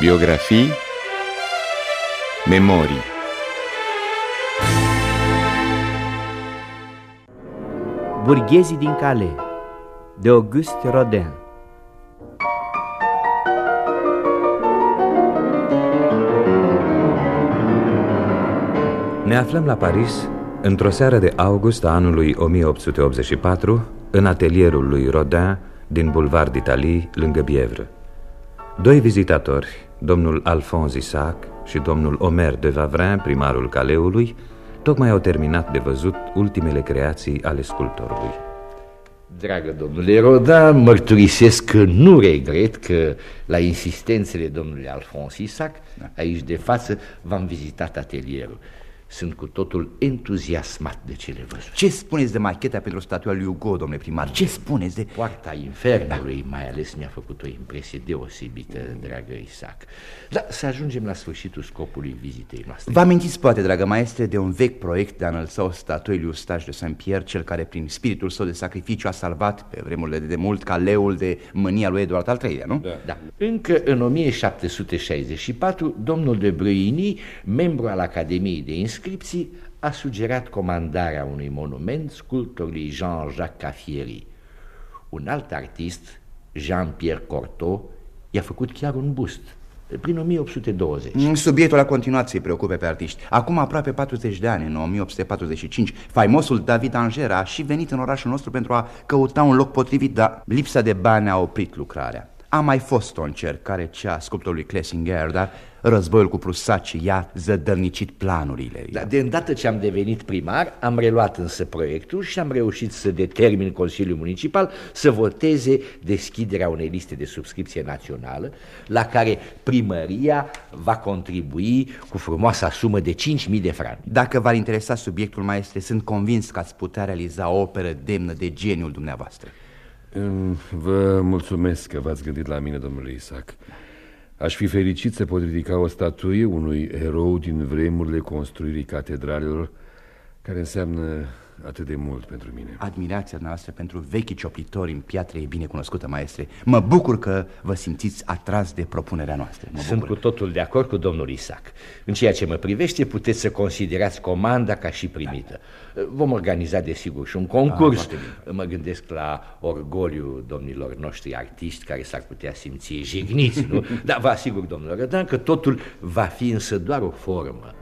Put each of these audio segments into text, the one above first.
Biografii. Memorii. Burghezii din Calais de Auguste Rodin. Ne aflăm la Paris într-o seară de august a anului 1884 în atelierul lui Rodin din Boulevard d'Italie, lângă Bievre. Doi vizitatori, domnul Alphonse Isaac și domnul Omer de Vavrin, primarul Caleului, tocmai au terminat de văzut ultimele creații ale sculptorului. Dragă domnule Rodin, mărturisesc că nu regret că la insistențele domnului Alphonse Isaac, aici de față, v-am vizitat atelierul. Sunt cu totul entuziasmat de cele văzute. Ce spuneți de macheta pentru statua lui Hugo, domnule primar? Ce spuneți de... Poarta infernului, da. mai ales, mi-a făcut o impresie deosebită, dragă Isaac. Dar să ajungem la sfârșitul scopului vizitei noastre. Vă amintiți, poate, dragă maestre, de un vechi proiect de a înălța o statuie lui Eustache de Saint-Pierre, cel care, prin spiritul său de sacrificiu, a salvat, pe vremurile de demult, ca leul de mânia lui Eduard al III-lea, nu? Da. da. Încă în 1764, domnul de Bruyini, membru al Academiei de inscripții, a sugerat comandarea unui monument sculptorului Jean-Jacques Caffieri. Un alt artist, Jean-Pierre Cortot, i-a făcut chiar un bust, prin 1820. Mm, subiectul a continuat să-i preocupe pe artiști. Acum aproape 40 de ani, în 1845, faimosul David Anger a și venit în orașul nostru pentru a căuta un loc potrivit, dar lipsa de bani a oprit lucrarea. A mai fost o încercare cea a sculptorului Clesinger, dar războiul cu prusacii i-a zădărnicit planurile. Da, de îndată ce am devenit primar, am reluat însă proiectul și am reușit să determin Consiliul Municipal să voteze deschiderea unei liste de subscripție națională, la care primăria va contribui cu frumoasa sumă de 5.000 de franci. Dacă v-ar interesa subiectul, maestre, sunt convins că ați putea realiza o operă demnă de geniul dumneavoastră. Vă mulțumesc că v-ați gândit la mine, domnule Isaac. Aș fi fericit să pot ridica o statuie unui erou din vremurile construirii catedralelor, care înseamnă atât de mult pentru mine. Admirația noastră pentru vechi cioplitori în piatră e bine cunoscută, maestre. Mă bucur că vă simțiți atras de propunerea noastră. Mă Sunt bucur. cu totul de acord cu domnul Isaac. În ceea ce mă privește puteți să considerați comanda ca și primită. Vom organiza desigur și un concurs. Ah, Mă gândesc la orgoliu domnilor noștri artiști Care s-ar putea simți jigniți, nu? Dar vă asigur, domnul Rădan, că totul va fi însă doar o formă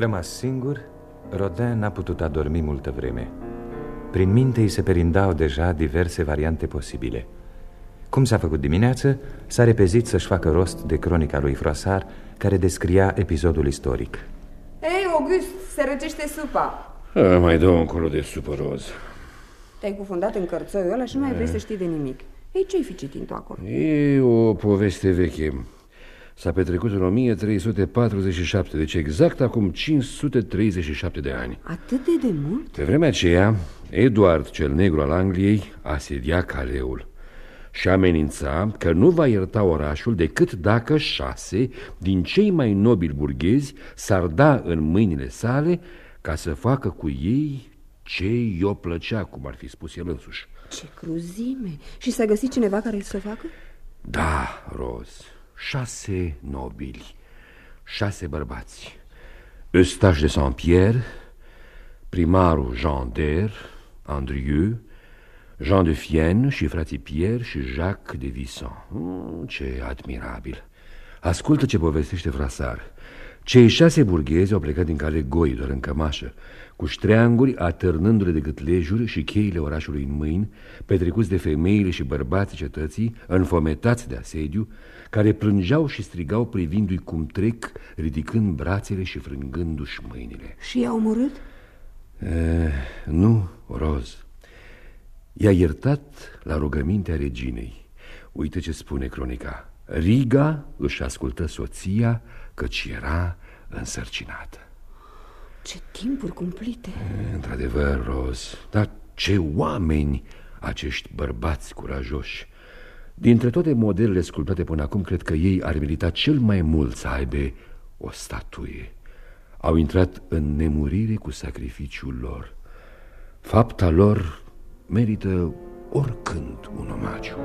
Rămas singur, Rodin n-a putut adormi multă vreme. Prin minte îi se perindau deja diverse variante posibile. Cum s-a făcut dimineață, s-a repezit să-și facă rost de cronica lui Froissart, care descria episodul istoric. Ei, August, se răcește supa. A, Mai dă încolo de supă roz. Te-ai cufundat în cărțoiul ăla și nu mai vrei să știi de nimic. Ei, ce-ai fi citit tu acolo? E o poveste veche S-a petrecut în 1347, deci exact acum 537 de ani Atât de de mult? Pe vremea aceea, Eduard cel Negru al Angliei asedia Caleul și amenința că nu va ierta orașul decât dacă șase din cei mai nobili burghezi s-ar da în mâinile sale ca să facă cu ei ce i-o plăcea, cum ar fi spus el însuși. Ce cruzime! Și s-a găsit cineva care să facă? Da, Roz, șase nobili, șase bărbați. Eustache de Saint-Pierre, primarul Jean d'Air, Andrieu, Jean de Fienne și frații Pierre și Jacques de Visson. Mm, ce admirabil! Ascultă ce povestește Frasar. Cei șase burghezi au plecat din cale goi, doar în cămașă, cu ștreanguri atârnându-le de gâtlejuri și cheile orașului în mâini, petrecuți de femeile și bărbații cetății, înfometați de asediu, care plângeau și strigau privindu-i cum trec, ridicând brațele și frângându-și mâinile. Și i-a omorât? E, nu, Roz. I-a iertat la rugămintea reginei. Uite ce spune cronica. Riga își ascultă soția căci era însărcinată. Ce timpuri cumplite! Într-adevăr, Roz, dar ce oameni acești bărbați curajoși! Dintre toate modelele sculptate până acum, cred că ei ar merita cel mai mult să aibă o statuie. Au intrat în nemurire cu sacrificiul lor. Fapta lor merită oricând un omagiu.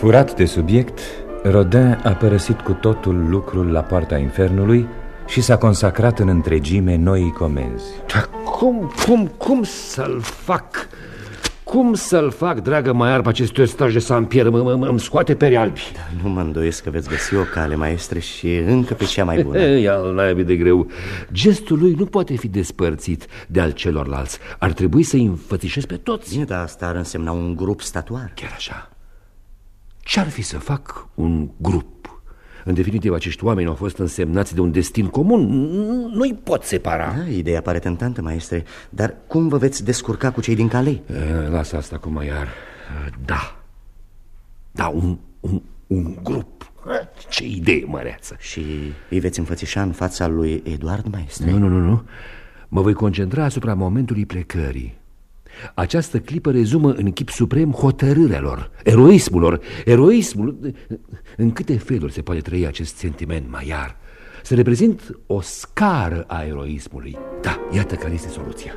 Furat de subiect, Rodin a părăsit cu totul lucrul la poarta infernului și s-a consacrat în întregime noii comenzi. Dar cum, cum, cum să-l fac? Cum să-l fac, dragă Maiar, pe acest staj de Saint-Pierre? Îmi scoate pe albi. Da, nu mă îndoiesc că veți găsi o cale, maestre, și încă pe cea mai bună. Ia-l naibii de greu. Gestul lui nu poate fi despărțit de al celorlalți. Ar trebui să-i înfățișez pe toți. Bine, dar asta ar însemna un grup statuar. Chiar așa. Ce-ar fi să fac un grup? În definitiv, acești oameni au fost însemnați de un destin comun. Nu-i pot separa. Da, ideea pare tentantă, maestre. Dar cum vă veți descurca cu cei din Calei? Lasă asta cu Maiar. Da. Da, un, un, un grup. Ce idee măreață. Și îi veți înfățișa în fața lui Eduard, maestre? Nu, nu, nu, nu. Mă voi concentra asupra momentului plecării. Această clipă rezumă în chip suprem hotărârea lor, eroismul lor, eroismul... În câte feluri se poate trăi acest sentiment maiar? Să reprezint o scară a eroismului. Da, iată care este soluția.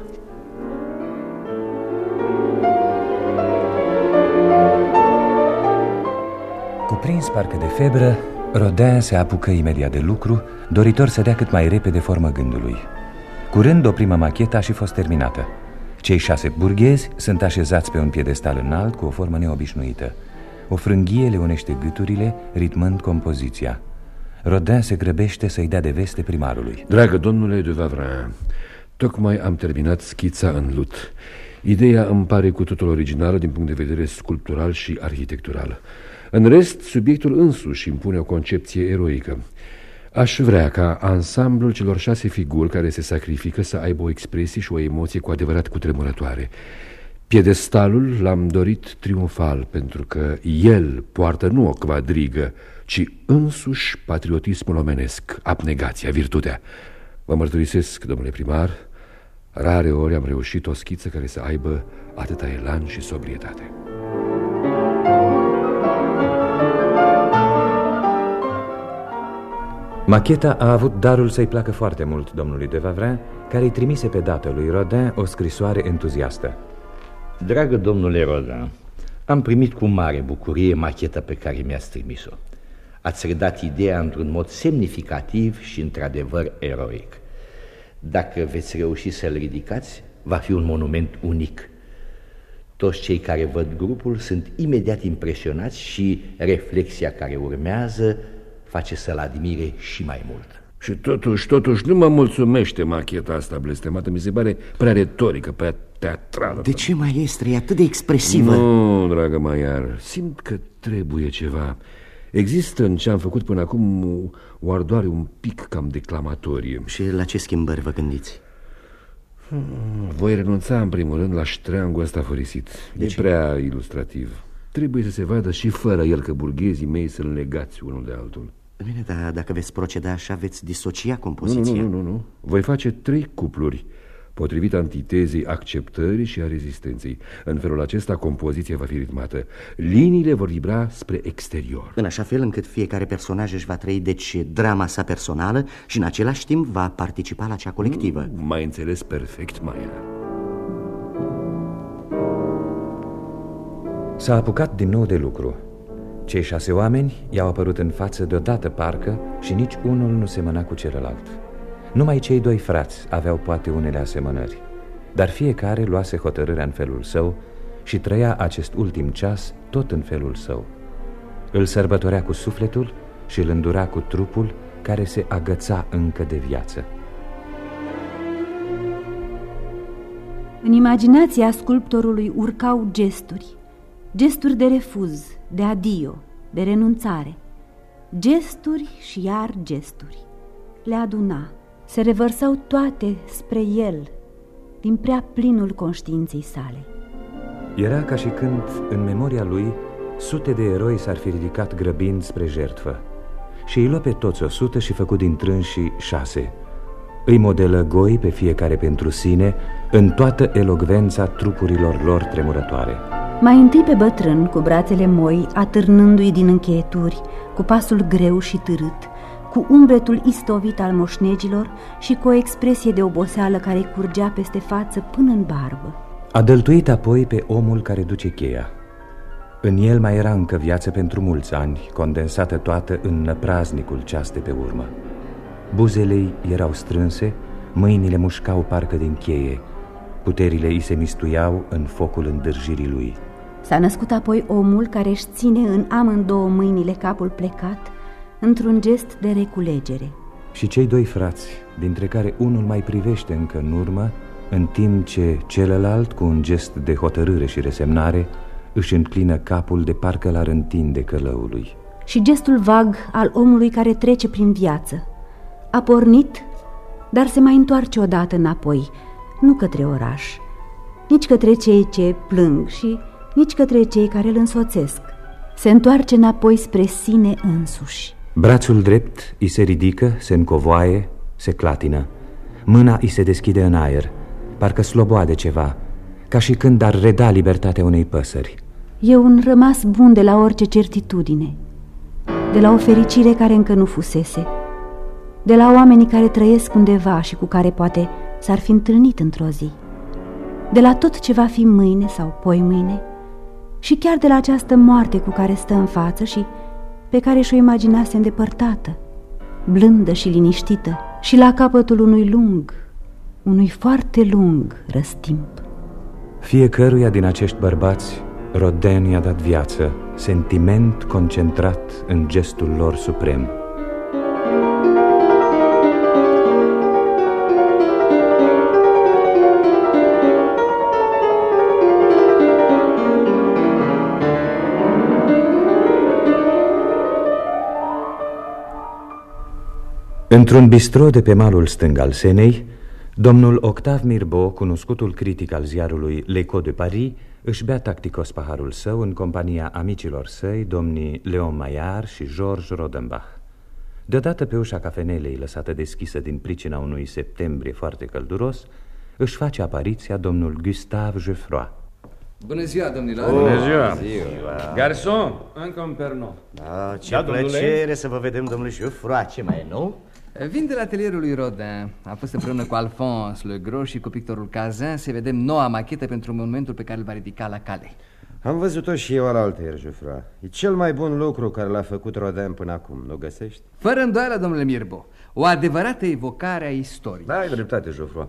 Cuprins parcă de febră, Rodin se apucă imediat de lucru, doritor să dea cât mai repede formă gândului. Curând, o primă machetă a și fost terminată. Cei șase burghezi sunt așezați pe un piedestal înalt cu o formă neobișnuită. O frânghie le unește gâturile, ritmând compoziția. Rodin se grăbește să-i dea de veste primarului. Dragă domnule de Vavrin, tocmai am terminat schița în lut. Ideea îmi pare cu totul originală din punct de vedere sculptural și arhitectural. În rest, subiectul însuși impune o concepție eroică. Aș vrea ca ansamblul celor șase figuri care se sacrifică să aibă o expresie și o emoție cu adevărat cutremurătoare. Piedestalul l-am dorit triumfal pentru că el poartă nu o quadrigă, ci însuși patriotismul omenesc, abnegația, virtutea. Vă mărturisesc, domnule primar, rare ori am reușit o schiță care să aibă atâta elan și sobrietate. Macheta a avut darul să-i placă foarte mult domnului de Vavrin, care îi trimise pe dată lui Rodin o scrisoare entuziastă. Dragă domnule Rodin, am primit cu mare bucurie macheta pe care mi-ați trimis-o. Ați redat ideea într-un mod semnificativ și într-adevăr eroic. Dacă veți reuși să-l ridicați, va fi un monument unic. Toți cei care văd grupul sunt imediat impresionați și reflexia care urmează face să-l admire și mai mult. Și totuși, totuși, nu mă mulțumește macheta asta blestemată, mi se pare prea retorică, prea teatrală. De ce, maestre, e atât de expresivă? Nu, dragă Maiar, simt că trebuie ceva. Există în ce am făcut până acum o ardoare un pic cam declamatorie. Și la ce schimbări vă gândiți? Hmm, voi renunța în primul rând la ștreangul ăsta fărăsit. De e ce? prea ilustrativ. Trebuie să se vadă și fără el că burghezii mei sunt legați unul de altul. Bine, dar dacă veți proceda așa, veți disocia compoziția. Nu, nu, nu, nu. Voi face trei cupluri, potrivit antitezei acceptării și a rezistenței. În felul acesta, compoziția va fi ritmată. Liniile vor vibra spre exterior. În așa fel încât fiecare personaj își va trăi, deci, drama sa personală și, în același timp, va participa la cea colectivă. Mai înțeles perfect, Maia. S-a apucat din nou de lucru. Cei șase oameni i-au apărut în față deodată parcă și nici unul nu semăna cu celălalt. Numai cei doi frați aveau poate unele asemănări, dar fiecare luase hotărârea în felul său și trăia acest ultim ceas tot în felul său. Îl sărbătorea cu sufletul și îl îndura cu trupul care se agăța încă de viață. În imaginația sculptorului urcau gesturi, gesturi de refuz, de adio, de renunțare. Gesturi și iar gesturi. Le aduna, se revărsau toate spre el, din prea plinul conștiinței sale. Era ca și când, în memoria lui, sute de eroi s-ar fi ridicat grăbind spre jertfă. Și îi luă pe toți o sută și făcut din trânși șase. îi modelă goi pe fiecare pentru sine în toată elogvența trupurilor lor tremurătoare. Mai întâi pe bătrân, cu brațele moi, atârnându-i din încheieturi, cu pasul greu și târât, cu umbretul istovit al moșnegilor și cu o expresie de oboseală care curgea peste față până în barbă. A dăltuit apoi pe omul care duce cheia. În el mai era încă viață pentru mulți ani, condensată toată în năpraznicul ceas de pe urmă. Buzele erau strânse, mâinile mușcau parcă din cheie, puterile îi se mistuiau în focul îndârjirii lui. S-a născut apoi omul care își ține în amândouă mâinile capul plecat, într-un gest de reculegere. Și cei doi frați, dintre care unul mai privește încă în urmă, în timp ce celălalt, cu un gest de hotărâre și resemnare, își înclină capul de parcă l-ar întinde călăului. Și gestul vag al omului care trece prin viață. A pornit, dar se mai întoarce odată înapoi, nu către oraș, nici către cei ce plâng și nici către cei care îl însoțesc. Se întoarce înapoi spre sine însuși. Brațul drept îi se ridică, se încovoaie, se clatină. Mâna îi se deschide în aer, parcă sloboade ceva, ca și când ar reda libertatea unei păsări. E un rămas bun de la orice certitudine, de la o fericire care încă nu fusese, de la oamenii care trăiesc undeva și cu care poate s-ar fi întâlnit într-o zi, de la tot ce va fi mâine sau poi mâine și chiar de la această moarte cu care stă în față și pe care și-o imaginase îndepărtată, blândă și liniștită și la capătul unui lung, unui foarte lung răstimp. Fiecăruia din acești bărbați, Roden i-a dat viață, sentiment concentrat în gestul lor suprem. Într-un bistro de pe malul stâng al Senei, domnul Octav Mirbo, cunoscutul critic al ziarului L'Echo de Paris, își bea tacticos paharul său în compania amicilor săi, domnii Leon Maillard și George Rodenbach. Deodată pe ușa cafenelei lăsată deschisă din pricina unui septembrie foarte călduros, își face apariția domnul Gustave Geoffroy. Bună ziua, domnilor! Oh, Bună ziua! ziua. Garson, încă un perno. Da, ce da, plăcere domnule? să vă vedem, domnule Geoffroy. Ce mai e nou? Vin de la atelierul lui Rodin. A fost împreună cu Alphonse Le Gros și cu pictorul Cazin să vedem noua machetă pentru monumentul pe care îl va ridica la cale. Am văzut-o și eu alaltăieri, Jufra. E cel mai bun lucru care l-a făcut Rodin până acum, nu găsești? Fără îndoială, domnule Mirbo. O adevărată evocare a istoriei. Da, ai dreptate, Jufra.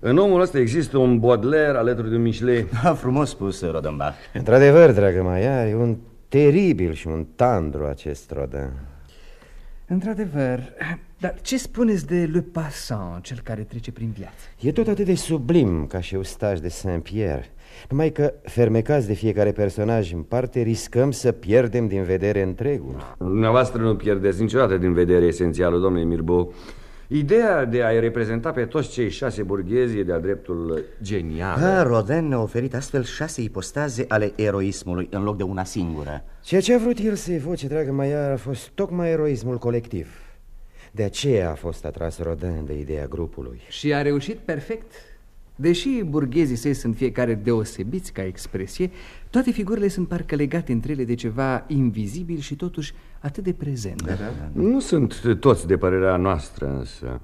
În omul ăsta există un Baudelaire alături de un Michelet. Da, frumos spus, Rodenbach. Într-adevăr, dragă Maia, e un teribil și un tandru acest Rodin. Într-adevăr, dar ce spuneți de Le Passant, cel care trece prin viață? E tot atât de sublim ca și Eustache de Saint-Pierre. Numai că, fermecați de fiecare personaj în parte, riscăm să pierdem din vedere întregul. Dumneavoastră nu pierdeți niciodată din vedere esențialul, domnule Mirbo Ideea de a-i reprezenta pe toți cei șase burghezi e de-a dreptul genial. Da, Rodin ne-a oferit astfel șase ipostaze ale eroismului în loc de una singură. Ceea ce a vrut el să evoce, dragă Maia, a fost tocmai eroismul colectiv. De aceea a fost atras Rodin de ideea grupului. Și a reușit perfect. Deși burghezii săi sunt fiecare deosebiți ca expresie, toate figurile sunt parcă legate între ele de ceva invizibil și totuși atât de prezent. Da, da, da. Nu sunt toți de părerea noastră, însă.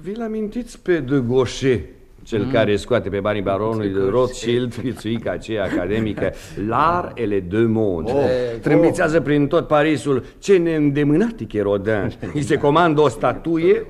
Vi-l amintiți pe de Gaucher, cel mm. care scoate pe banii baronului de Rothschild, pițuica aceea academică, L'art et les deux mondes. Oh, Trâmbițează oh. prin tot Parisul ce neîndemânatic e Rodin. Îi se comandă o statuie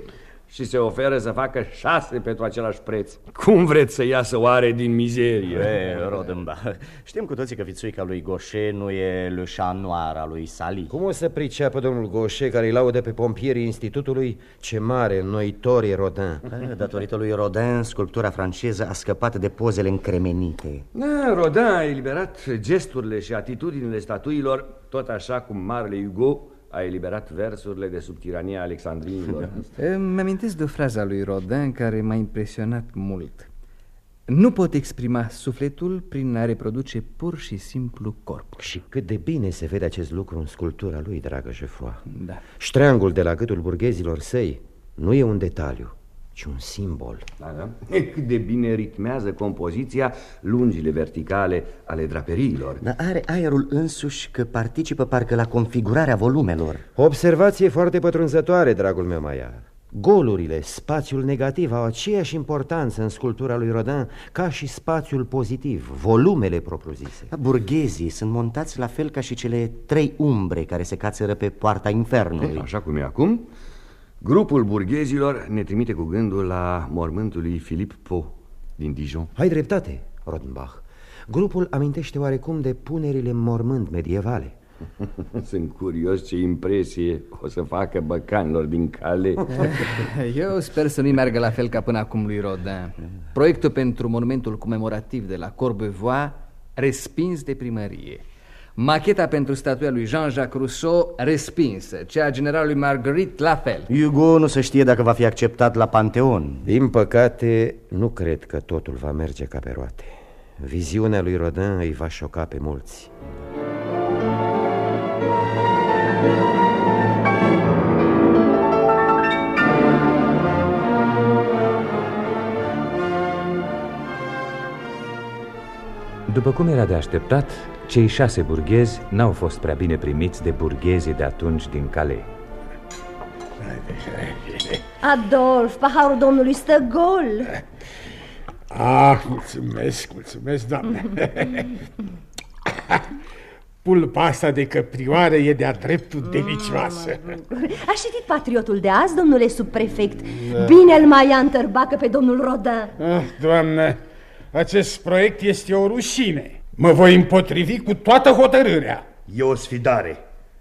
și se oferă să facă șase pentru același preț. Cum vreți să iasă oare din mizerie? E, Rodenbach, știm cu toții că fițuica lui Gaucher nu e le chat noir al lui Sali. Cum o să priceapă domnul Gaucher care îi laudă pe pompierii institutului ce mare noitor e Rodin? Datorită lui Rodin, sculptura franceză a scăpat de pozele încremenite. Da, Rodin a eliberat gesturile și atitudinile statuilor, tot așa cum marele Hugo a eliberat versurile de sub tirania alexandrinilor. Îmi amintesc de o frază a lui Rodin care m-a impresionat mult. Nu pot exprima sufletul prin a reproduce pur și simplu corpul. Și cât de bine se vede acest lucru în sculptura lui, dragă Jefroa. Da. Ștreangul de la gâtul burghezilor săi nu e un detaliu, ci un simbol. Da, da. E cât de bine ritmează compoziția lungile verticale ale draperiilor. Dar are aerul însuși că participă parcă la configurarea volumelor. Observație foarte pătrunzătoare, dragul meu Maiar. Golurile, spațiul negativ au aceeași importanță în sculptura lui Rodin ca și spațiul pozitiv, volumele propriu-zise. Burghezii sunt montați la fel ca și cele trei umbre care se cațără pe poarta infernului. E, așa cum e acum, grupul burghezilor ne trimite cu gândul la mormântul lui Philippe Po din Dijon. Ai dreptate, Rodenbach. Grupul amintește oarecum de punerile în mormânt medievale. Sunt curios ce impresie o să facă băcanilor din cale Eu sper să nu meargă la fel ca până acum lui Rodin Proiectul pentru monumentul comemorativ de la Courbevoie respins de primărie Macheta pentru statuia lui Jean-Jacques Rousseau respinsă Cea a generalului Marguerite la fel. Hugo nu se știe dacă va fi acceptat la Panteon. Din păcate, nu cred că totul va merge ca pe roate. Viziunea lui Rodin îi va șoca pe mulți. După cum era de așteptat, cei șase burghezi n-au fost prea bine primiți de burghezii de atunci din Calais. Adolf, paharul domnului stă gol. Ah, mulțumesc, mulțumesc, doamne. Pulpa asta de căprioară e de-a dreptul delicioasă. A citit patriotul de azi, domnule subprefect. Da. Bine îl mai întărbacă pe domnul Rodin ah, Doamne, acest proiect este o rușine Mă voi împotrivi cu toată hotărârea. E o sfidare.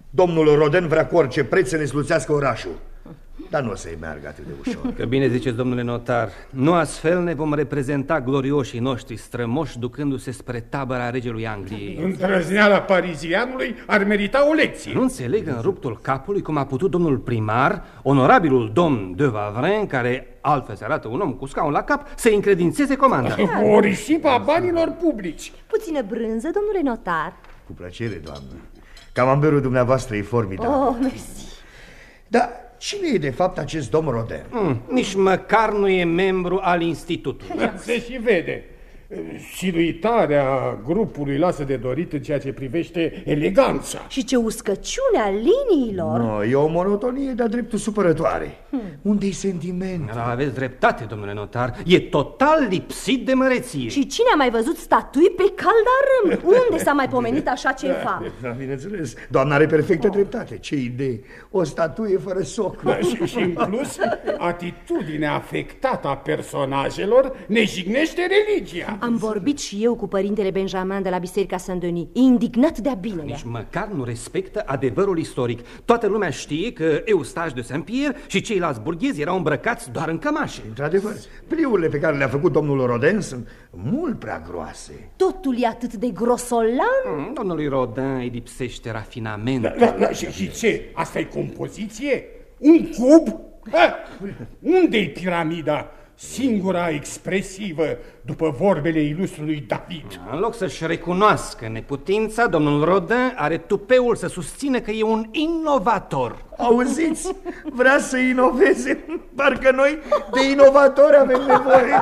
Domnul Roden vrea cu orice preț să ne sluțească orașul dar nu o să-i meargă atât de ușor. Că bine ziceți, domnule notar. Nu astfel ne vom reprezenta glorioșii noștri strămoși ducându-se spre tabăra regelui Angliei. Întrăzneala parizianului ar merita o lecție. Nu înțeleg în ruptul capului cum a putut domnul primar, onorabilul domn de Vavrin, care altfel se arată un om cu scaun la cap, să încredințeze comanda. O risipă a banilor publici. Puțină brânză, domnule notar. Cu plăcere, doamnă. Camamberul dumneavoastră e formidabil. Oh, mersi. Da, Cine e de fapt acest domn Roden? Mm, nici măcar nu e membru al institutului. Se și vede. Siluitarea grupului lasă de dorit în ceea ce privește eleganța. Și ce uscăciune a liniilor. No, e o monotonie de-a dreptul supărătoare. Hmm. Unde-i sentiment? Da, aveți dreptate, domnule notar. E total lipsit de măreție. Și cine a mai văzut statui pe caldarâm? Unde s-a mai pomenit așa ceva? Da, bineînțeles. Doamna are perfectă oh. dreptate. Ce idee. O statuie fără soc. Da, și, și în plus, atitudinea afectată a personajelor ne jignește religia. Am vorbit și eu cu părintele Benjamin de la Biserica Saint-Denis, indignat de-a binele. Nici măcar nu respectă adevărul istoric. Toată lumea știe că Eustache de Saint-Pierre și ceilalți burghezi erau îmbrăcați doar în cămașe. Într-adevăr, pliurile pe care le-a făcut domnul Rodin sunt mult prea groase. Totul e atât de grosolan? Mm, domnului Rodin îi lipsește rafinament. Da, da, da, și, și ce? Asta e compoziție? Un cub? Unde-i piramida? Singura expresivă după vorbele ilustrului David. În loc să-și recunoască neputința, domnul Rodin are tupeul să susțină că e un inovator. Auziți? Vrea să inoveze. Parcă noi de inovatori avem nevoie.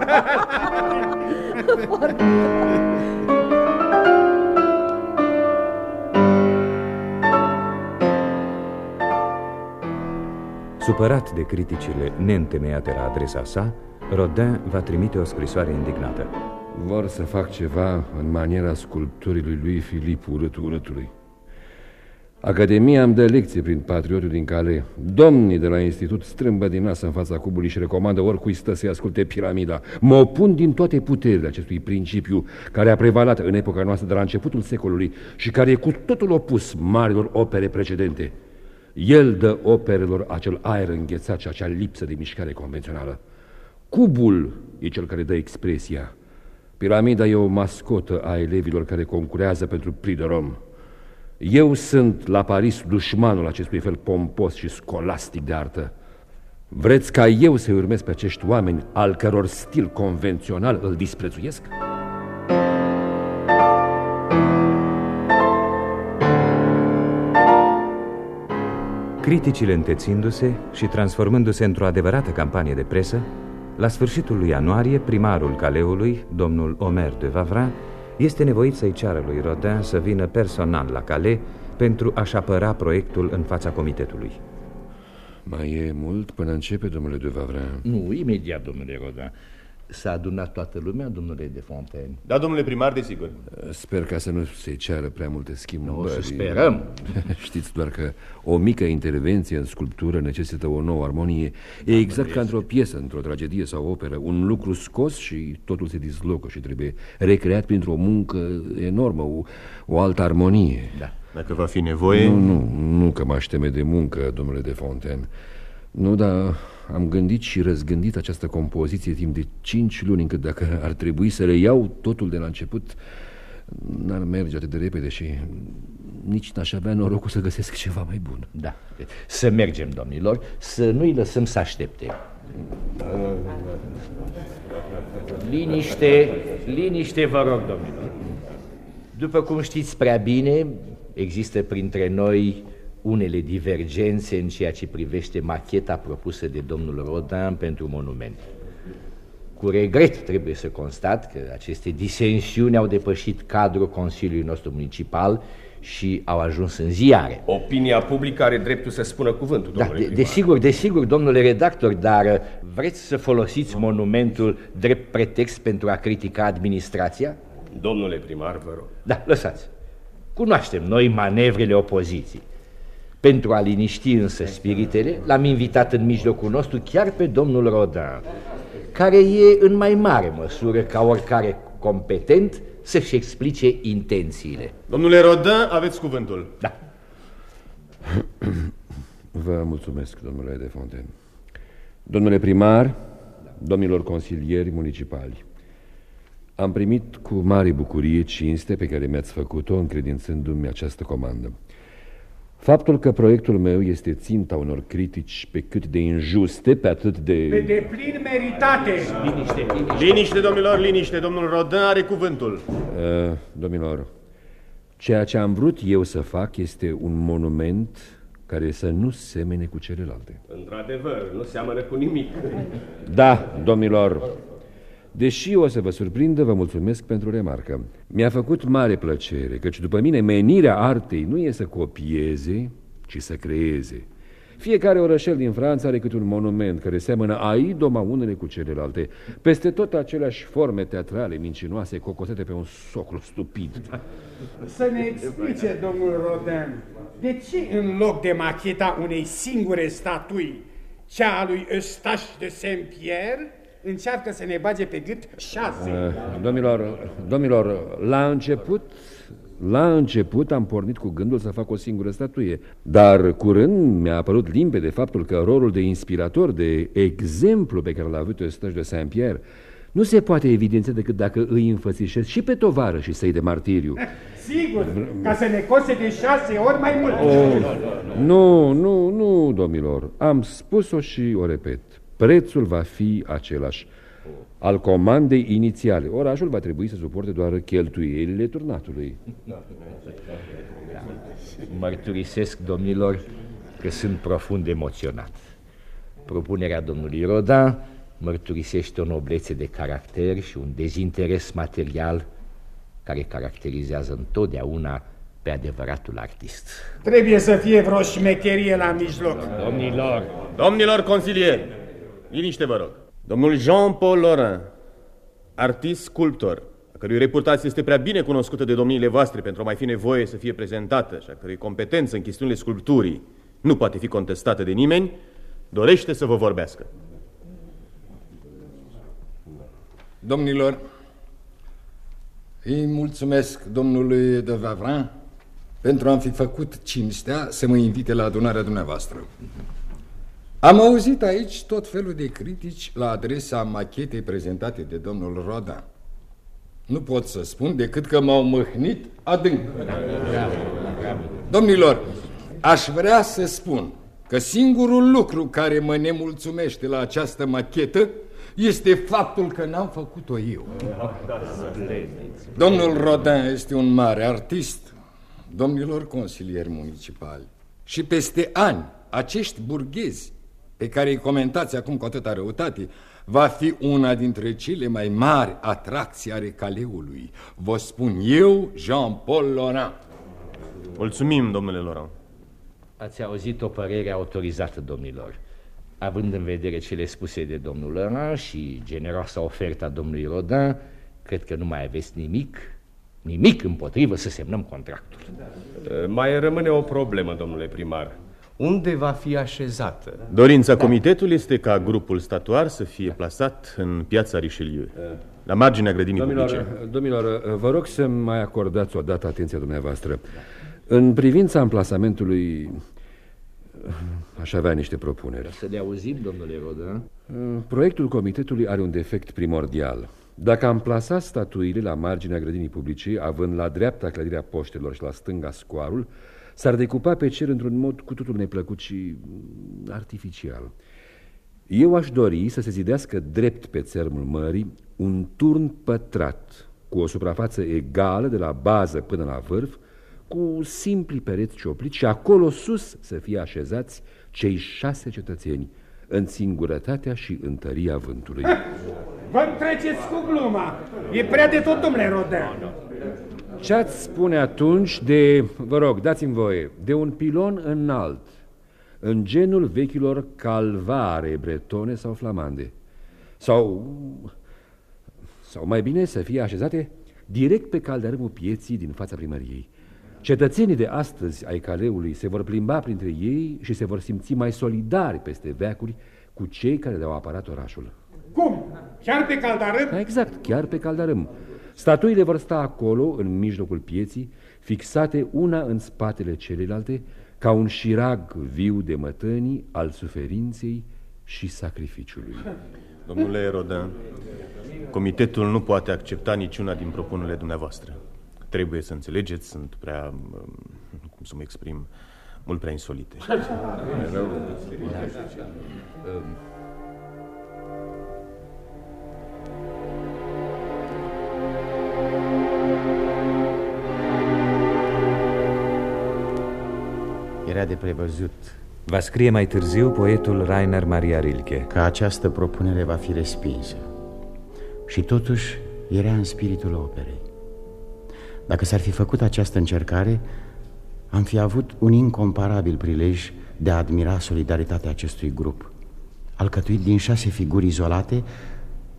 Supărat de criticile neîntemeiate la adresa sa, Rodin va trimite o scrisoare indignată. Vor să fac ceva în maniera sculpturii lui lui Filip urâtul urâtului. Academia îmi dă lecție prin patriotul din cale. Domnii de la institut strâmbă din nas în fața cubului și recomandă oricui stă să-i asculte piramida. Mă opun din toate puterile acestui principiu care a prevalat în epoca noastră de la începutul secolului și care e cu totul opus marilor opere precedente. El dă operelor acel aer înghețat și acea lipsă de mișcare convențională. Cubul e cel care dă expresia. Piramida e o mascotă a elevilor care concurează pentru Prix de Rome. Eu sunt la Paris dușmanul acestui fel pompos și scolastic de artă. Vreți ca eu să urmez pe acești oameni al căror stil convențional îl disprețuiesc? Criticile întețindu-se și transformându-se într-o adevărată campanie de presă, La sfârșitul lui ianuarie, primarul Caleului, domnul Omer de Vavrin, este nevoit să-i ceară lui Rodin să vină personal la Calais pentru a-și apăra proiectul în fața comitetului. Mai e mult până începe, domnule de Vavrin? Nu, imediat, domnule Rodin. S-a adunat toată lumea, domnule de Fontaine? Da, domnule primar, desigur. Sper ca să nu se ceară prea multe schimbări. Nu, sperăm. Știți doar că o mică intervenție în sculptură necesită o nouă armonie. E exact ca într-o piesă, într-o tragedie sau operă. Un lucru scos și totul se dislocă și trebuie recreat printr-o muncă enormă, o, o altă armonie. Da. Dacă va fi nevoie... Nu, nu, nu că m-aș teme de muncă, domnule de Fontaine. Nu, dar am gândit și răzgândit această compoziție timp de cinci luni, încât dacă ar trebui să le iau totul de la început, n-ar merge atât de repede și nici n-aș avea norocul să găsesc ceva mai bun. Da. Să mergem, domnilor, să nu-i lăsăm să aștepte. Liniște, liniște, vă rog, domnilor. După cum știți prea bine, există printre noi unele divergențe în ceea ce privește macheta propusă de domnul Rodin pentru monument. Cu regret trebuie să constat că aceste disensiuni au depășit cadrul Consiliului nostru municipal și au ajuns în ziare. Opinia publică are dreptul să spună cuvântul, da, domnule de, Desigur, desigur, domnule redactor, dar vreți să folosiți monumentul drept pretext pentru a critica administrația? Domnule primar, vă rog. Da, lăsați. Cunoaștem noi manevrele opoziției. Pentru a liniști însă spiritele, l-am invitat în mijlocul nostru chiar pe domnul Rodin, care e în mai mare măsură ca oricare competent să-și explice intențiile. Domnule Rodin, aveți cuvântul. Da. Vă mulțumesc, domnule de Fontaine. Domnule primar, domnilor consilieri municipali, am primit cu mare bucurie cinste pe care mi-ați făcut-o încredințându-mi această comandă. Faptul că proiectul meu este ținta unor critici pe cât de injuste, pe atât de... Pe deplin meritate! Liniște, liniște. Liniște, domnilor, liniște. Domnul Rodin are cuvântul. Uh, domnilor, ceea ce am vrut eu să fac este un monument care să nu semene cu celelalte. Într-adevăr, nu seamănă cu nimic. Da, domnilor, Deși o să vă surprindă, vă mulțumesc pentru remarcă. Mi-a făcut mare plăcere, căci după mine menirea artei nu e să copieze, ci să creeze. Fiecare orășel din Franța are câte un monument care seamănă aidoma unele cu celelalte. Peste tot aceleași forme teatrale mincinoase cocosete pe un soclu stupid. Să ne explice, domnul Rodin, de ce în loc de macheta unei singure statui, cea a lui Eustache de Saint-Pierre, încearcă să ne bage pe gât șase. Uh, domnilor, domnilor, la început, la început am pornit cu gândul să fac o singură statuie, dar curând mi-a apărut limpede faptul că rolul de inspirator, de exemplu pe care l-a avut Eustache de Saint-Pierre, nu se poate evidenția decât dacă îi înfățișez și pe tovară și să-i de martiriu. Sigur, ca să ne coste de șase ori mai mult. Oh, nu, nu, nu, domnilor, am spus-o și o repet. Prețul va fi același al comandei inițiale. Orașul va trebui să suporte doar cheltuielile turnatului. Mărturisesc, domnilor, că sunt profund emoționat. Propunerea domnului Rodin mărturisește o noblețe de caracter și un dezinteres material care caracterizează întotdeauna pe adevăratul artist. Trebuie să fie vreo șmecherie la mijloc. Domnilor! Domnilor consilieri, liniște vă rog. Domnul Jean-Paul Laurent, artist sculptor, a cărui reputație este prea bine cunoscută de domniile voastre pentru a mai fi nevoie să fie prezentată și a cărui competență în chestiunile sculpturii nu poate fi contestată de nimeni, dorește să vă vorbească. Domnilor, îi mulțumesc domnului de Vavrin pentru a-mi fi făcut cinstea să mă invite la adunarea dumneavoastră. Am auzit aici tot felul de critici la adresa machetei prezentate de domnul Rodin. Nu pot să spun decât că m-au măhnit adânc. Domnilor, aș vrea să spun că singurul lucru care mă nemulțumește la această machetă este faptul că n-am făcut-o eu. Domnul Rodin este un mare artist, domnilor consilieri municipali. Și peste ani, acești burghezi pe care îi comentați acum cu atâta răutate, va fi una dintre cele mai mari atracții ale caleului. Vă spun eu, Jean-Paul Laurent. Mulțumim, domnule Laurent. Ați auzit o părere autorizată, domnilor. Având în vedere cele spuse de domnul Laurent și generoasa oferta domnului Rodin, cred că nu mai aveți nimic, nimic împotrivă să semnăm contractul. Mai rămâne o problemă, domnule primar. Unde va fi așezată? Dorința da. comitetului este ca grupul statuar să fie plasat în piața Richelieu, la marginea grădinii domnilor, publice. Domnilor, vă rog să mai acordați o dată atenția dumneavoastră. În privința amplasamentului, aș avea niște propuneri. Să le auzim, domnule Rodin. Proiectul comitetului are un defect primordial. Dacă am plasat statuile la marginea grădinii publice, având la dreapta clădirea poștelor și la stânga scoarul, s-ar decupa pe cer într-un mod cu totul neplăcut și artificial. Eu aș dori să se zidească drept pe țărmul mării un turn pătrat, cu o suprafață egală de la bază până la vârf, cu simpli pereți ciopliți și acolo sus să fie așezați cei șase cetățeni, în singurătatea și întăria vântului. Vă treceți cu gluma! E prea de tot, domnule Rodin! Ce-ați spune atunci de, vă rog, dați-mi voie, de un pilon înalt, în genul vechilor calvare bretone sau flamande? Sau, sau mai bine să fie așezate direct pe calderâmul pieții din fața primăriei. Cetățenii de astăzi ai caleului se vor plimba printre ei și se vor simți mai solidari peste veacuri cu cei care le-au apărat orașul. Cum? Chiar pe caldarâm? Exact, chiar pe caldarâm. Statuile vor sta acolo, în mijlocul pieții, fixate una în spatele celelalte, ca un șirag viu de mătănii al suferinței și sacrificiului. Domnule Rodin, comitetul nu poate accepta niciuna din propunerile dumneavoastră. Trebuie să înțelegeți, sunt prea, cum să mă exprim, mult prea insolite. Era de prevăzut Va scrie mai târziu poetul Rainer Maria Rilke că această propunere va fi respinsă. Și totuși era în spiritul operei. Dacă s-ar fi făcut această încercare, am fi avut un incomparabil prilej de a admira solidaritatea acestui grup, alcătuit din șase figuri izolate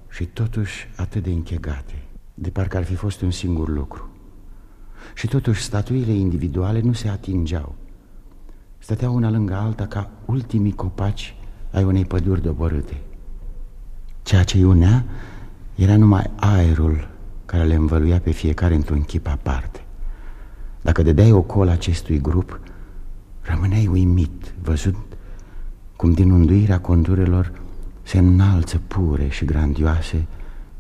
și totuși atât de închegate, de parcă ar fi fost un singur lucru. Și totuși statuile individuale nu se atingeau. Stăteau una lângă alta ca ultimii copaci ai unei păduri doborâte. Ceea ce îi unea era numai aerul care le învăluia pe fiecare într-un chip aparte. Dacă dădeai o col acestui grup, rămâneai uimit, văzut cum din unduirea conturelor se înalță pure și grandioase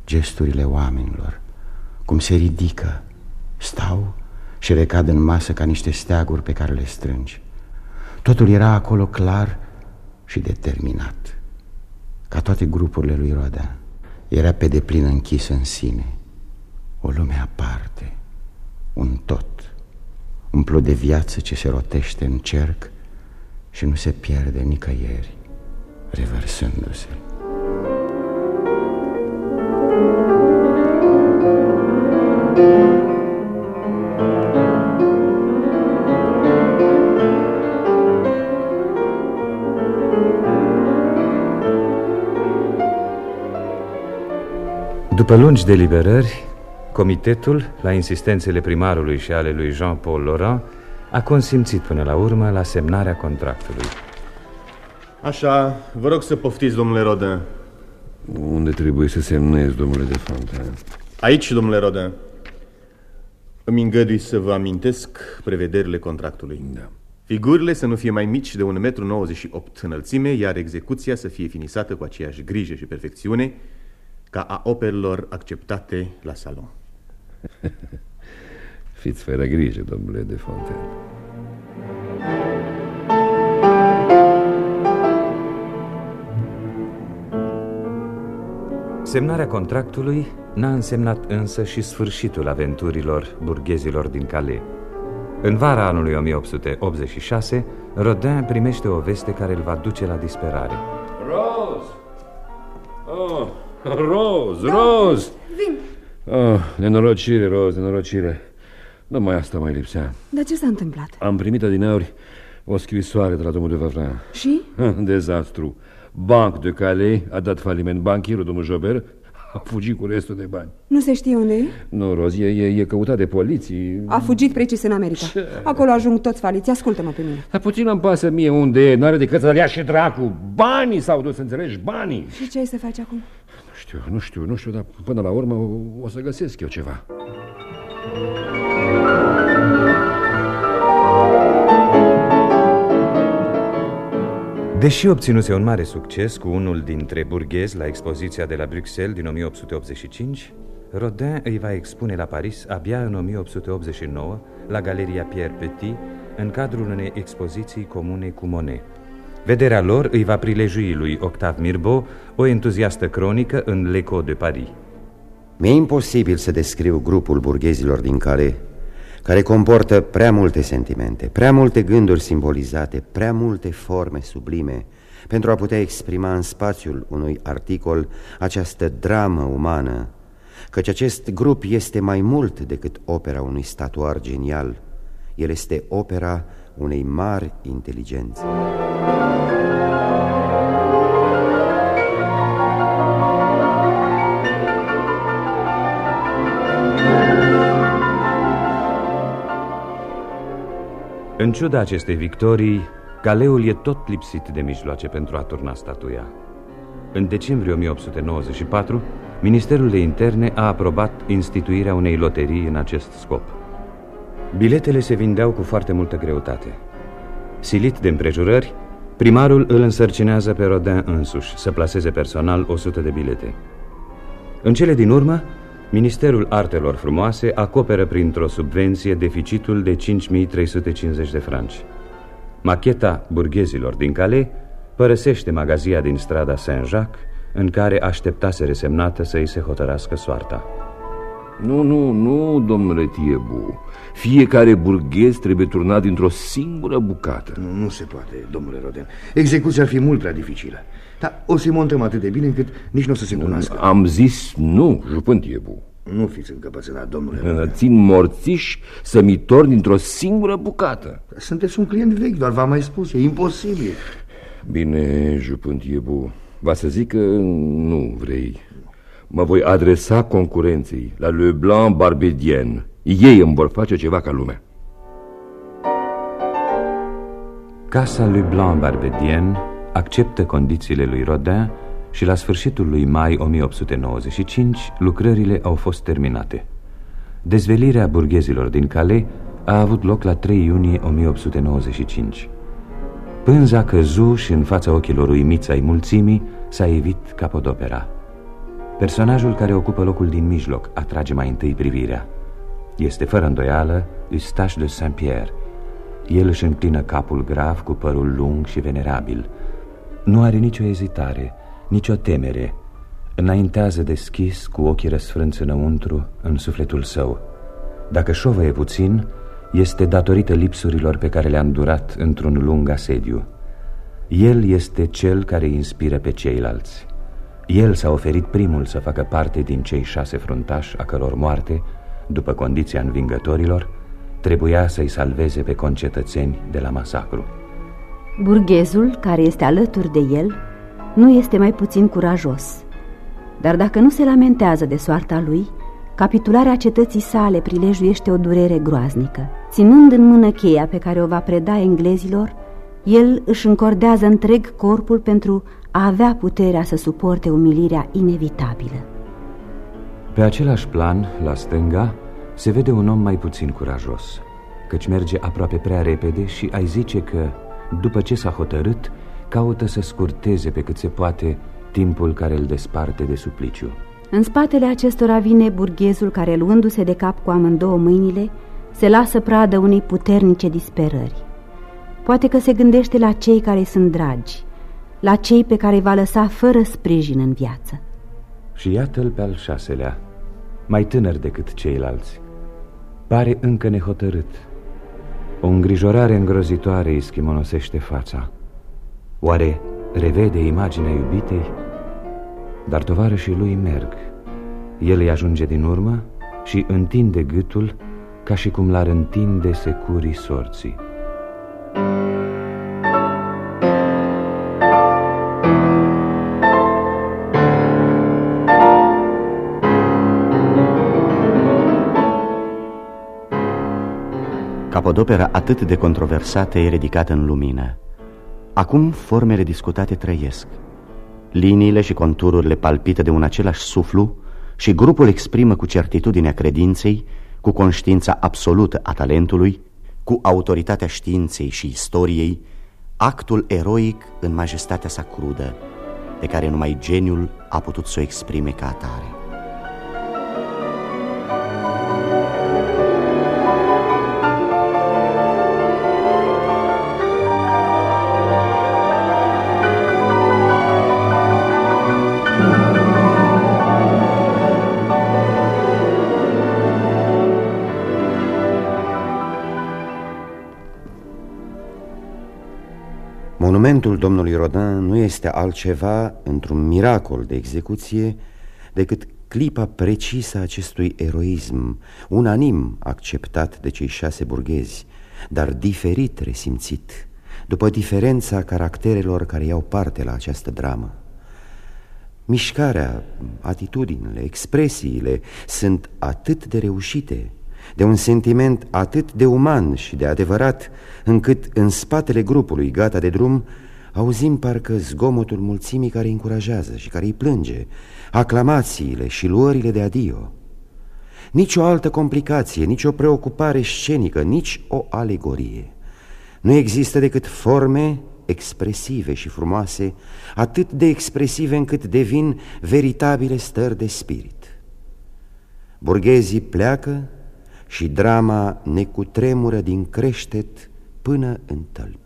gesturile oamenilor, cum se ridică, stau și recad în masă ca niște steaguri pe care le strângi. Totul era acolo clar și determinat, ca toate grupurile lui Rodea. Era pe deplin închis în sine, o lume aparte, un tot, umplut de viață ce se rotește în cerc și nu se pierde nicăieri, revărsându-se. După lungi deliberări, comitetul, la insistențele primarului și ale lui Jean-Paul Laurent, a consimțit până la urmă la semnarea contractului. Așa, vă rog să poftiți, domnule Rodin. Unde trebuie să semnez, domnule de Fontaine? Aici, domnule Rodin. Îmi îngădui să vă amintesc prevederile contractului. Da. Figurile să nu fie mai mici de 1,98 m înălțime, iar execuția să fie finisată cu aceeași grijă și perfecțiune ca a operelor acceptate la salon. Fiți fără grijă, domnule de Fontaine. Semnarea contractului n-a însemnat însă și sfârșitul aventurilor burghezilor din Calais. În vara anului 1886, Rodin primește o veste care îl va duce la disperare. Rose! Oh, Rose, da, Rose! Vin. Oh, nenorocire, Rose, nenorocire. Numai asta mai lipsea. Dar ce s-a întâmplat? Am primit adineauri o scrisoare de la domnul de Vavrin. Și? Dezastru. Banc de Calais a dat faliment. Banchirul, domnul Jobert, a fugit cu restul de bani. Nu se știe unde e? Nu, Rozi, e, e, e căutat de poliții. A fugit precis în America. Ce? Acolo ajung toți faliții. Ascultă-mă pe mine. Dar puțin îmi pasă mie unde e. N-are decât să-l ia și dracu. Banii s-au dus, înțelegi? Banii. Și ce ai să faci acum? Nu știu, nu știu, nu știu, dar până la urmă o, o să găsesc eu ceva. Deși obținuse un mare succes cu unul dintre burghezi la expoziția de la Bruxelles din 1885, Rodin îi va expune la Paris abia în 1889 la Galeria Pierre Petit în cadrul unei expoziții comune cu Monet. Vederea lor îi va prilejui lui Octave Mirbeau o entuziastă cronică în L'Echo de Paris. Mi-e imposibil să descriu grupul burghezilor din care care comportă prea multe sentimente, prea multe gânduri simbolizate, prea multe forme sublime, pentru a putea exprima în spațiul unui articol această dramă umană, căci acest grup este mai mult decât opera unui statuar genial, el este opera unei mari inteligențe. În ciuda acestei victorii, Galeul e tot lipsit de mijloace pentru a turna statuia. În decembrie 1894, Ministerul de Interne a aprobat instituirea unei loterii în acest scop. Biletele se vindeau cu foarte multă greutate. Silit de împrejurări, primarul îl însărcinează pe Rodin însuși să placeze personal 100 de bilete. În cele din urmă, Ministerul Artelor Frumoase acoperă printr-o subvenție deficitul de 5350 de franci. Macheta burghezilor din Calais părăsește magazia din strada Saint-Jacques, în care așteptase resemnată să îi se hotărască soarta. Nu, nu, nu, domnule Tiebu. Fiecare burghez trebuie turnat dintr-o singură bucată. Nu, nu se poate, domnule Roden. Execuția ar fi mult prea dificilă. Dar o să-i montăm atât de bine încât nici nu o să se cunoască. Am zis nu, jupân Tiebu. Nu fiți încăpățânat, domnule Roden. Țin morțiși să mi torn dintr-o singură bucată. Sunteți un client vechi, doar v-am mai spus, e imposibil. Bine, jupân Tiebu. Va să zic că nu vrei. Mă voi adresa concurenței la Le Blanc Barbedien. Ei îmi vor face ceva ca lumea. Casa lui Blanc Barbedien acceptă condițiile lui Rodin și la sfârșitul lui mai 1895 lucrările au fost terminate. Dezvelirea burghezilor din Calais a avut loc la 3 iunie 1895. Pânza căzu și în fața ochilor uimiți ai mulțimii s-a evit capodopera. Personajul care ocupă locul din mijloc atrage mai întâi privirea. Este fără îndoială Eustache de Saint-Pierre. El își înclină capul grav cu părul lung și venerabil. Nu are nicio ezitare, nicio temere. Înaintează deschis, cu ochii răsfrânți înăuntru, în sufletul său. Dacă șovă e puțin, este datorită lipsurilor pe care le-a îndurat într-un lung asediu. El este cel care inspiră pe ceilalți. El s-a oferit primul să facă parte din cei șase fruntași a căror moarte, după condiția învingătorilor, trebuia să-i salveze pe concetățeni de la masacru. Burghezul, care este alături de el, nu este mai puțin curajos. Dar dacă nu se lamentează de soarta lui, capitularea cetății sale prilejuiește o durere groaznică. Ținând în mână cheia pe care o va preda englezilor, el își încordează întreg corpul pentru a avea puterea să suporte umilirea inevitabilă. Pe același plan, la stânga, se vede un om mai puțin curajos, căci merge aproape prea repede și ai zice că, după ce s-a hotărât, caută să scurteze pe cât se poate timpul care îl desparte de supliciu. În spatele acestora vine burghezul care, luându-se de cap cu amândouă mâinile, se lasă pradă unei puternice disperări. Poate că se gândește la cei care sunt dragi, la cei pe care va lăsa fără sprijin în viață. Și iată-l pe al șaselea, mai tânăr decât ceilalți. Pare încă nehotărât. O îngrijorare îngrozitoare îi schimonosește fața. Oare revede imaginea iubitei? Dar tovarășii lui merg. El îi ajunge din urmă și întinde gâtul ca și cum l-ar întinde securii sorții. Capodopera atât de controversată e ridicată în lumină. Acum formele discutate trăiesc. Liniile și contururile palpită de un același suflu și grupul exprimă cu certitudinea credinței, cu conștiința absolută a talentului, cu autoritatea științei și istoriei, actul eroic în majestatea sa crudă, pe care numai geniul a putut să o exprime ca atare. Monumentul domnului Rodin nu este altceva, într-un miracol de execuție, decât clipa precisă a acestui eroism, unanim acceptat de cei șase burghezi, dar diferit resimțit, după diferența caracterelor care iau parte la această dramă. Mișcarea, atitudinile, expresiile sunt atât de reușite, de un sentiment atât de uman și de adevărat, încât în spatele grupului gata de drum auzim parcă zgomotul mulțimii care îi încurajează și care îi plânge, aclamațiile și luările de adio. Nici o altă complicație, nici o preocupare scenică, nici o alegorie. Nu există decât forme expresive și frumoase, atât de expresive încât devin veritabile stări de spirit. Burghezii pleacă și drama ne cutremură din creștet până în tălpi.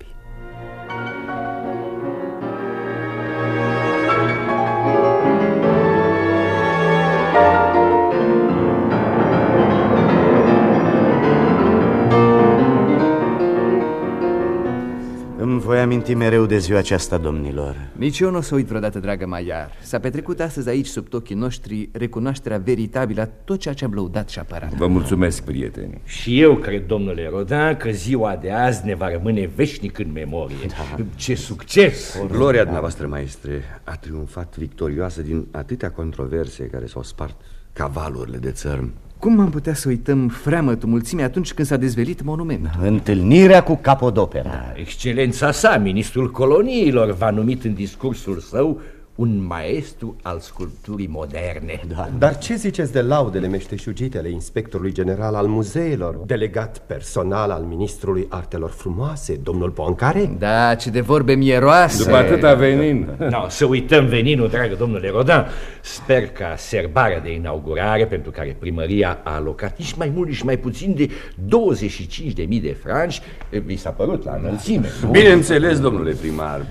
Voi aminti mereu de ziua aceasta, domnilor. Nici eu nu o să uit vreodată, dragă Maiar. S-a petrecut astăzi aici, sub ochii noștri, recunoașterea veritabilă a tot ceea ce am lăudat și apărat. Vă mulțumesc, prieteni. Și eu cred, domnule Rodin, că ziua de azi ne va rămâne veșnic în memorie. Da. Ce succes! Gloria dumneavoastră, maestre, a triumfat victorioasă din atâtea controverse care s-au spart cavalurile de țărm cum am putea să uităm freamătul mulțimii atunci când s-a dezvelit monumentul? Întâlnirea cu capodopera da, Excelența sa, ministrul coloniilor, va numit în discursul său un maestru al sculpturii moderne. Da. Dar ce ziceți de laudele meșteșugite ale inspectorului general al muzeelor, delegat personal al ministrului artelor frumoase, domnul Poncare? Da, ce de vorbe mieroase. După atâta venin. No, să uităm veninul, dragă domnule Rodin. Sper ca serbarea de inaugurare, pentru care primăria a alocat nici mai mult, nici mai puțin de 25.000 de franci, vi s-a părut la înălțime. Bineînțeles, domnule primar.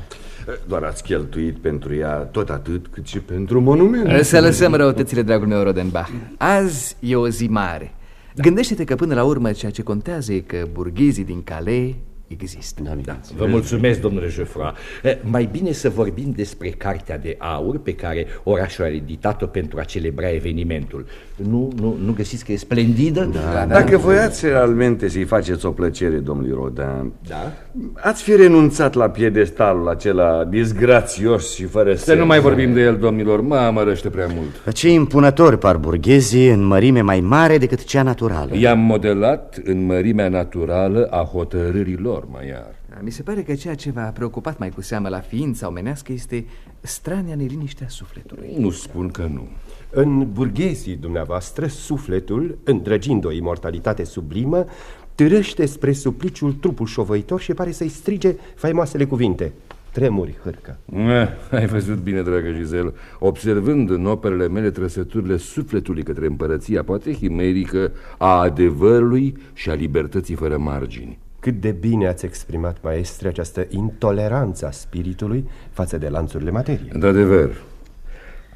Doar ați cheltuit pentru ea tot atât cât și pentru monument. Să lăsăm răutățile, dragul meu Rodenbach. Azi e o zi mare. Gândește-te că până la urmă ceea ce contează e că burghezii din Calais există. Da, da. Vă mulțumesc, domnule Geoffroy. Mai bine să vorbim despre Cartea de Aur pe care orașul a editat-o pentru a celebra evenimentul. Nu, nu, nu găsiți că e splendidă? Da, da. Dacă voiați realmente să-i faceți o plăcere, domnului Rodin, da? ați fi renunțat la piedestalul acela disgrațios și fără Să nu mai vorbim de el, domnilor, mă amărăște prea mult. Ce impunători par burghezii în mărime mai mare decât cea naturală. I-am modelat în mărimea naturală a hotărârilor lor, Maiar. Mi se pare că ceea ce v-a preocupat mai cu seamă la ființa omenească este strania neliniștea sufletului. Nu spun că nu. În burghezii dumneavoastră, sufletul, îndrăgind o imortalitate sublimă, târăște spre supliciul trupul șovăitor și pare să-i strige faimoasele cuvinte. Tremuri, hârcă. Eh, ai văzut bine, dragă Gizel, observând în operele mele trăsăturile sufletului către împărăția, poate himerică, a adevărului și a libertății fără margini. Cât de bine ați exprimat, maestre, această intoleranță a spiritului față de lanțurile materiei. De adevăr,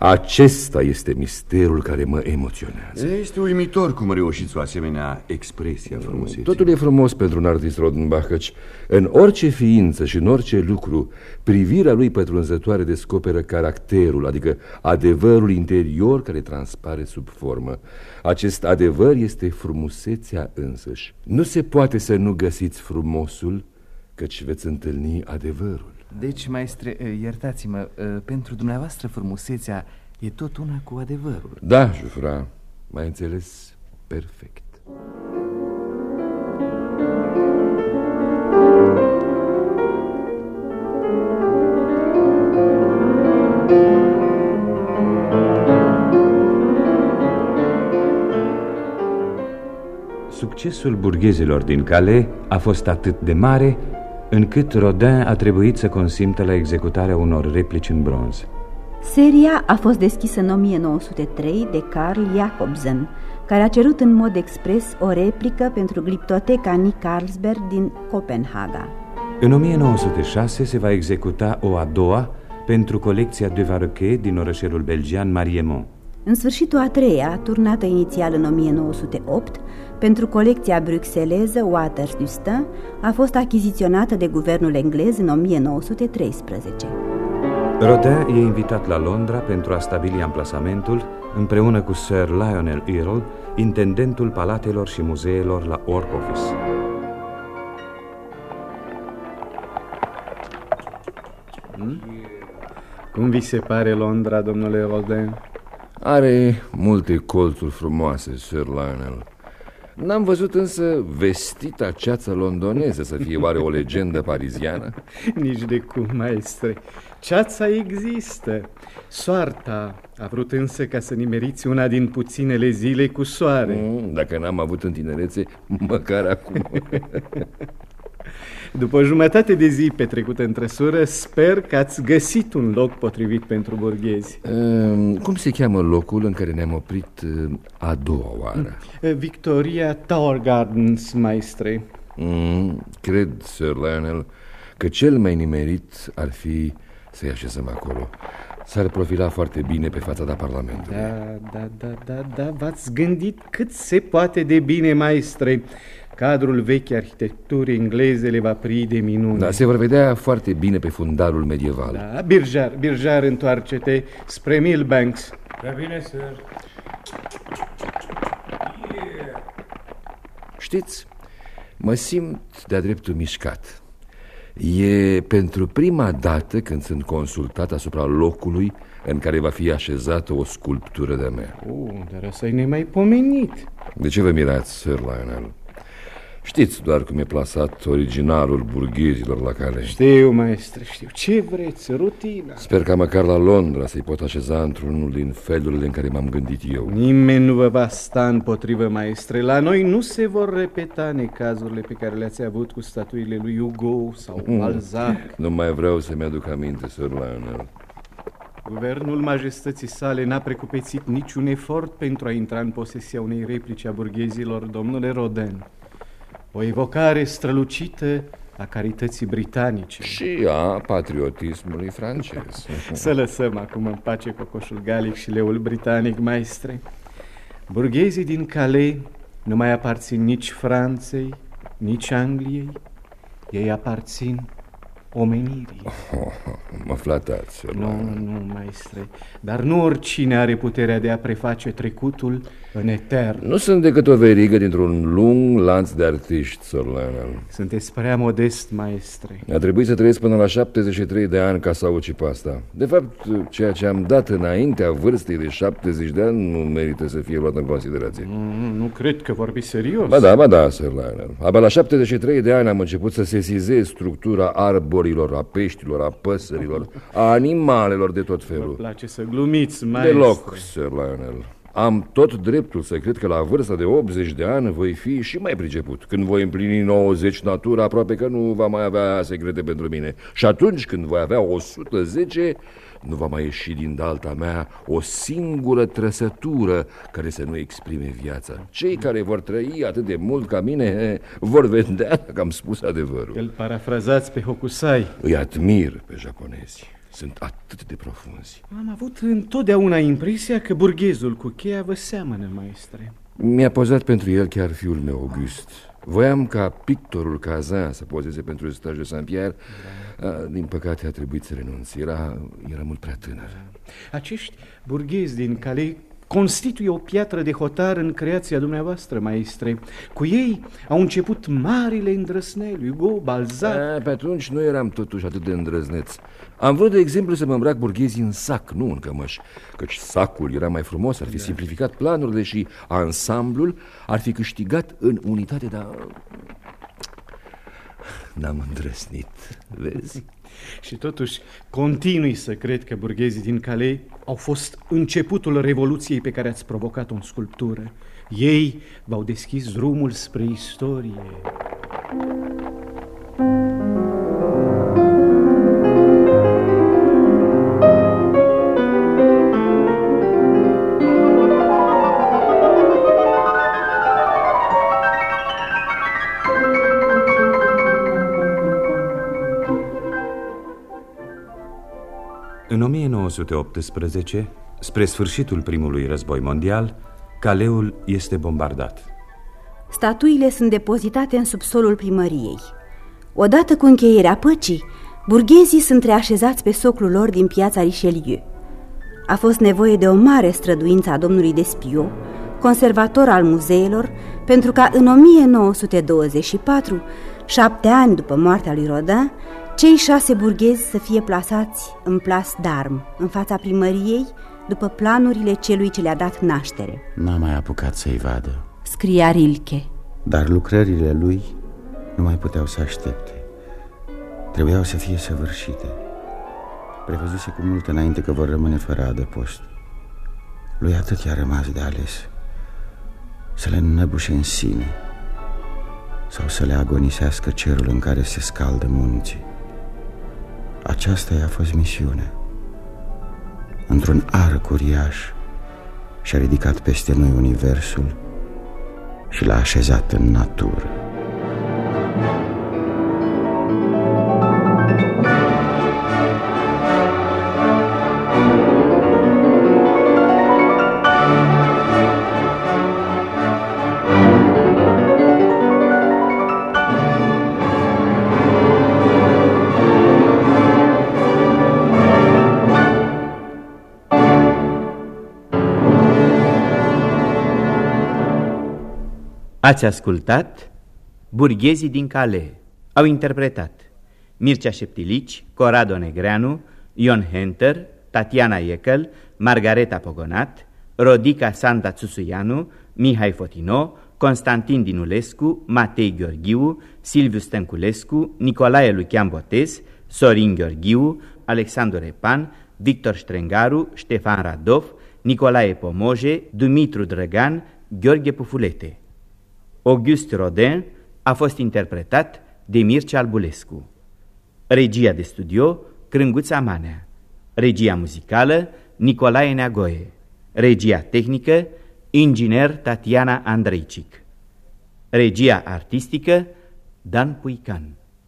Acesta este misterul care mă emoționează. Este uimitor cum reușiți o asemenea expresie a frumuseții. Totul e frumos pentru un artist Rodenbach, căci în orice ființă și în orice lucru, privirea lui pătrunzătoare descoperă caracterul, adică adevărul interior care transpare sub formă. Acest adevăr este frumusețea însăși. Nu se poate să nu găsiți frumosul, căci veți întâlni adevărul. Deci, maestre, iertați-mă, pentru dumneavoastră frumusețea e tot una cu adevărul. Da, Jufra, mai înțeles perfect. Succesul burghezilor din Calais a fost atât de mare încât Rodin a trebuit să consimtă la executarea unor replici în bronz. Seria a fost deschisă în 1903 de Carl Jacobsen, care a cerut în mod expres o replică pentru gliptoteca Nick Carlsberg din Copenhaga. În 1906 se va executa o a doua pentru colecția de Varoquet din orășelul belgian Mariemont. În sfârșit, o a treia, turnată inițial în 1908, pentru colecția bruxeleză Waters du Stein, a fost achiziționată de guvernul englez în 1913. Rodin e invitat la Londra pentru a stabili amplasamentul împreună cu Sir Lionel Earle, intendentul palatelor și muzeelor la Ork Office. Hmm? Cum vi se pare Londra, domnule Rodin? Are multe colțuri frumoase, Sir Lionel. N-am văzut însă vestita ceață londoneză să fie oare o legendă pariziană? Nici de cum, maestre. Ceața există. Soarta a vrut însă ca să nimeriți una din puținele zile cu soare. Mm, dacă n-am avut în tinerețe, măcar acum. După o jumătate de zi petrecută în trăsură, sper că ați găsit un loc potrivit pentru burghezi. Uh, cum se cheamă locul în care ne-am oprit uh, a doua oară? Uh, Victoria Tower Gardens, maestre. Mm, cred, Sir Lionel, că cel mai nimerit ar fi să-i așezăm acolo. S-ar profila foarte bine pe fața da Parlamentului. Da, da, da, da, da, v-ați gândit cât se poate de bine, maestre. Cadrul vechi arhitecturii engleze le va pri de minune. Da, se vor vedea foarte bine pe fundarul medieval. Da, Birjar, Birjar, întoarce-te spre Millbanks. Da bine, sir. Știți, mă simt de-a dreptul mișcat. E pentru prima dată când sunt consultat asupra locului în care va fi așezată o sculptură de mea. Uh, dar asta e nemaipomenit. De ce vă mirați, Sir Lionel? Știți doar cum e plasat originalul burghezilor la cale. Știu, maestre, știu. Ce vreți? Rutina. Sper ca măcar la Londra să-i pot așeza într-unul din felurile în care m-am gândit eu. Nimeni nu vă va sta împotrivă, maestre. La noi nu se vor repeta necazurile pe care le-ați avut cu statuile lui Hugo sau Mm. Balzac. Nu mai vreau să-mi aduc aminte, Sir Lionel. Guvernul majestății sale n-a precupețit niciun efort pentru a intra în posesia unei replici a burghezilor, domnule Rodin. O evocare strălucită a carității britanice. Și a patriotismului francez. Să lăsăm acum în pace cocoșul galic și leul britanic, maestre. Burghezii din Calais nu mai aparțin nici Franței, nici Angliei. Ei aparțin omenirii. Oh, mă flatați, Sir Nu, Lionel. nu, maestre, dar nu oricine are puterea de a preface trecutul în etern. Nu sunt decât o verigă dintr-un lung lanț de artiști, Sir Lionel. Sunteți prea modest, maestre. A trebuit să trăiesc până la 73 de ani ca să aud pe asta. De fapt, ceea ce am dat înaintea vârstei de 70 de ani nu merită să fie luat în considerație. Nu, nu cred că vorbi serios. Ba da, ba da, Sir Lionel. Abia la 73 de ani am început să sesizez structura arborilor, a peștilor, a păsărilor, a animalelor de tot Vă felul. place să glumiți, maestre. Deloc, Sir Lionel. Am tot dreptul să cred că la vârsta de 80 de ani voi fi și mai priceput. Când voi împlini 90, natura aproape că nu va mai avea secrete pentru mine. Și atunci când voi avea 110, nu va mai ieși din dalta mea o singură trăsătură care să nu exprime viața. Cei care vor trăi atât de mult ca mine eh, vor vedea că am spus adevărul. Îl parafrazați pe Hokusai. Îi admir pe japonezi. Sunt atât de profunzi. Am avut întotdeauna impresia că burghezul cu cheia vă seamănă, maestre. Mi-a pozat pentru el chiar fiul meu, August. Voiam ca pictorul Cazin să pozeze pentru staj de Saint-Pierre. Da. Din păcate a trebuit să renunț. Era, era mult prea tânăr. Acești burghezi din Calais constituie o piatră de hotar în creația dumneavoastră, maestre. Cu ei au început marile îndrăsneli, Hugo, Balzac... A, pe atunci nu eram totuși atât de îndrăzneți. Am vrut, de exemplu, să mă îmbrac burghezii în sac, nu în cămăș, căci sacul era mai frumos, ar fi da. simplificat planurile și ansamblul ar fi câștigat în unitate, dar... N-am îndrăsnit, vezi? Și totuși continui să cred că burghezii din Calais au fost începutul revoluției pe care ați provocat-o în sculptură. Ei v-au deschis drumul spre istorie. În 1918, spre sfârșitul primului război mondial, Caleul este bombardat. Statuile sunt depozitate în subsolul primăriei. Odată cu încheierea păcii, burghezii sunt reașezați pe soclul lor din piața Richelieu. A fost nevoie de o mare străduință a domnului Despio, conservator al muzeelor, pentru ca în 1924, șapte ani după moartea lui Rodin, cei șase burghezi să fie plasați în plas d'arm, în fața primăriei, după planurile celui ce le-a dat naștere. N-a mai apucat să-i vadă. Scria Rilke. Dar lucrările lui nu mai puteau să aștepte. Trebuiau să fie săvârșite. Prevăzuse cu mult înainte că vor rămâne fără adăpost. Lui atât i-a rămas de ales. Să le înnăbușe în sine sau să le agonisească cerul în care se scaldă munții. Aceasta i-a fost misiunea. Într-un arc uriaș și-a ridicat peste noi universul și l-a așezat în natură. Ați ascultat Burghezii din Cale Au interpretat Mircea Șeptilici, Corado Negreanu, Ion Henter, Tatiana Iekel, Margareta Pogonat, Rodica Santa Tsusuianu, Mihai Fotino, Constantin Dinulescu, Matei Gheorghiu, Silviu Stănculescu, Nicolae Lucian Botez, Sorin Gheorghiu, Alexandru Repan, Victor Strengaru, Ștefan Radov, Nicolae Pomoje, Dumitru Drăgan, Gheorghe Pufulete. Auguste Rodin a fost interpretat de Mircea Albulescu. Regia de studio, Crânguța Manea. Regia muzicală, Nicolae Neagoe. Regia tehnică, inginer Tatiana Andreicic. Regia artistică, Dan Puican.